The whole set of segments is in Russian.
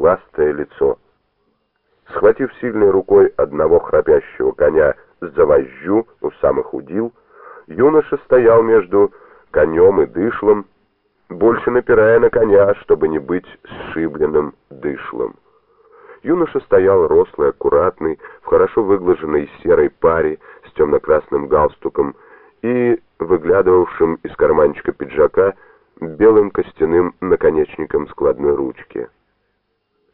скуластое лицо. Схватив сильной рукой одного храпящего коня за вожжу у самых удил, юноша стоял между конем и дышлом, больше напирая на коня, чтобы не быть сшибленным дышлом. Юноша стоял рослый, аккуратный, в хорошо выглаженной серой паре с темно-красным галстуком и выглядывавшим из карманчика пиджака белым костяным наконечником складной ручки.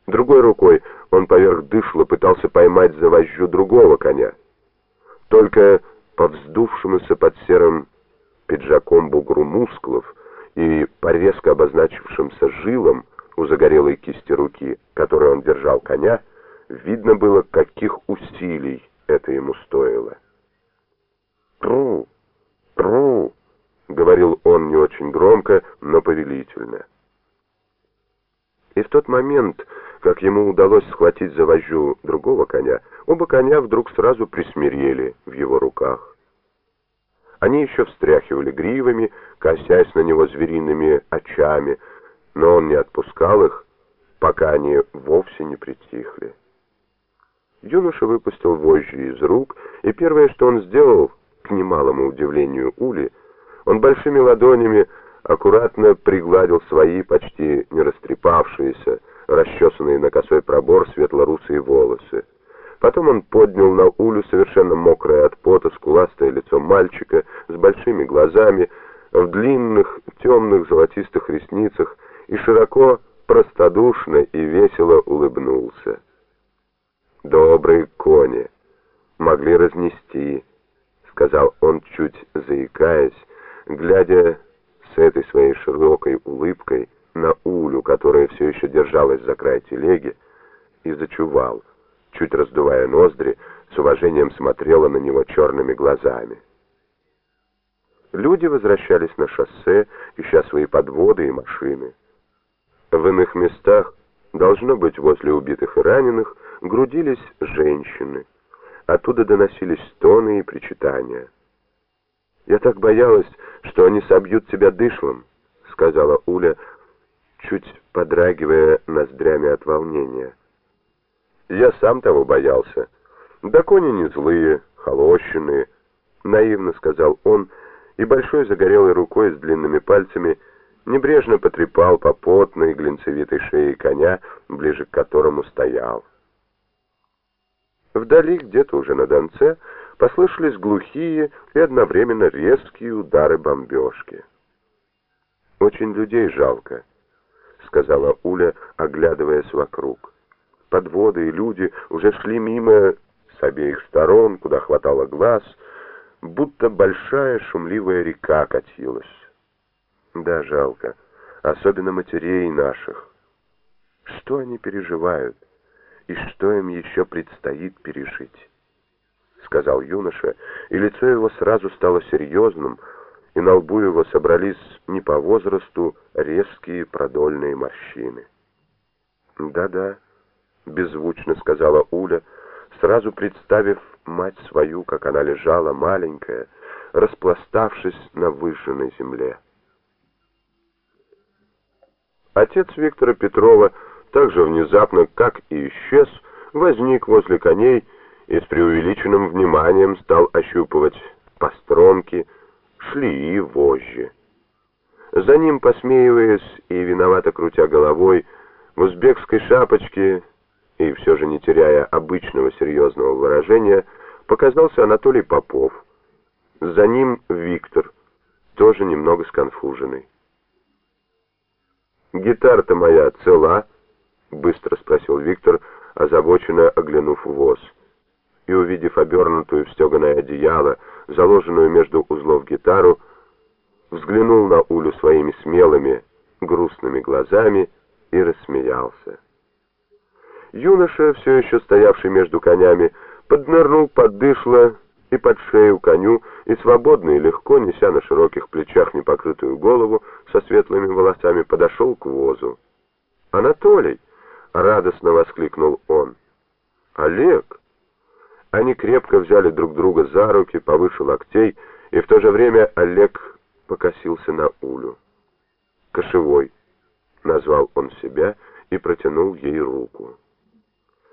Другой рукой он поверх дышла пытался поймать за вожжу другого коня. Только по вздувшемуся под серым пиджаком бугру мускулов и по резко обозначившимся жилам у загорелой кисти руки, которой он держал коня, видно было, каких усилий это ему стоило. «Тру! Тру!» — говорил он не очень громко, но повелительно. И в тот момент, как ему удалось схватить за вожжу другого коня, оба коня вдруг сразу присмирели в его руках. Они еще встряхивали гривами, косясь на него звериными очами, но он не отпускал их, пока они вовсе не притихли. Юноша выпустил вожжи из рук, и первое, что он сделал, к немалому удивлению Ули, он большими ладонями аккуратно пригладил свои, почти не растрепавшиеся, расчесанные на косой пробор светло-русые волосы. Потом он поднял на Улю совершенно мокрое от пота скуластое лицо мальчика с большими глазами, в длинных темных золотистых ресницах и широко, простодушно и весело улыбнулся. «Добрые кони! Могли разнести», — сказал он, чуть заикаясь, глядя с этой своей широкой улыбкой на Улю, которая все еще держалась за край телеги, и зачувал, чуть раздувая ноздри, с уважением смотрела на него черными глазами. Люди возвращались на шоссе, ища свои подводы и машины. В иных местах, должно быть возле убитых и раненых, грудились женщины. Оттуда доносились стоны и причитания. «Я так боялась, что они собьют тебя дышлом», — сказала Уля, чуть подрагивая ноздрями от волнения. «Я сам того боялся. Да кони не злые, холощенные», — наивно сказал он, и большой загорелой рукой с длинными пальцами небрежно потрепал по потной глинцевитой шее коня, ближе к которому стоял. Вдали, где-то уже на Донце, послышались глухие и одновременно резкие удары бомбежки. «Очень людей жалко», — сказала Уля, оглядываясь вокруг. Подводы и люди уже шли мимо с обеих сторон, куда хватало глаз, будто большая шумливая река катилась. Да, жалко, особенно матерей наших. Что они переживают и что им еще предстоит пережить? сказал юноша, и лицо его сразу стало серьезным, и на лбу его собрались не по возрасту резкие продольные морщины. «Да-да», — беззвучно сказала Уля, сразу представив мать свою, как она лежала, маленькая, распластавшись на выжженной земле. Отец Виктора Петрова так же внезапно, как и исчез, возник возле коней и с преувеличенным вниманием стал ощупывать постромки, шли и вожжи. За ним, посмеиваясь и виновато крутя головой, в узбекской шапочке и все же не теряя обычного серьезного выражения, показался Анатолий Попов. За ним Виктор, тоже немного сконфуженный. «Гитара-то моя цела?» — быстро спросил Виктор, озабоченно оглянув воз и, увидев обернутую в стеганое одеяло, заложенную между узлов гитару, взглянул на Улю своими смелыми, грустными глазами и рассмеялся. Юноша, все еще стоявший между конями, поднырнул под дышло и под шею коню, и свободно и легко, неся на широких плечах непокрытую голову со светлыми волосами, подошел к возу. «Анатолий!» — радостно воскликнул он. «Олег!» Они крепко взяли друг друга за руки повыше локтей, и в то же время Олег покосился на Улю. «Кошевой», — назвал он себя и протянул ей руку.